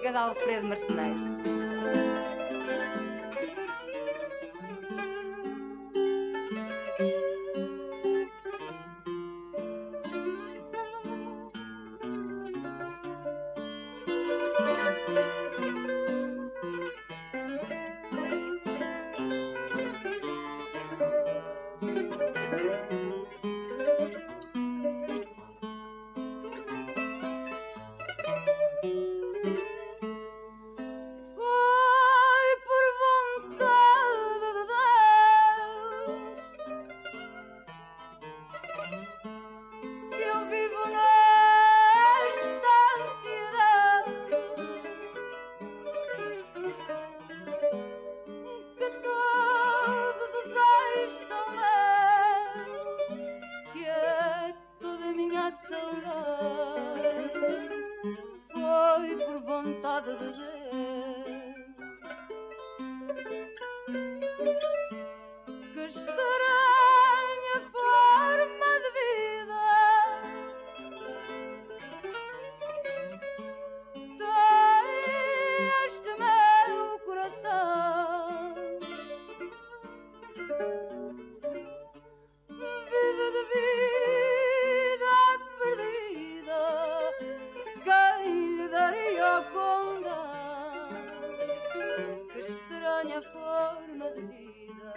música de Alfredo Marceneiro. thank Viva de vida perdida, quem lhe daria conta? Que estranha forma de vida.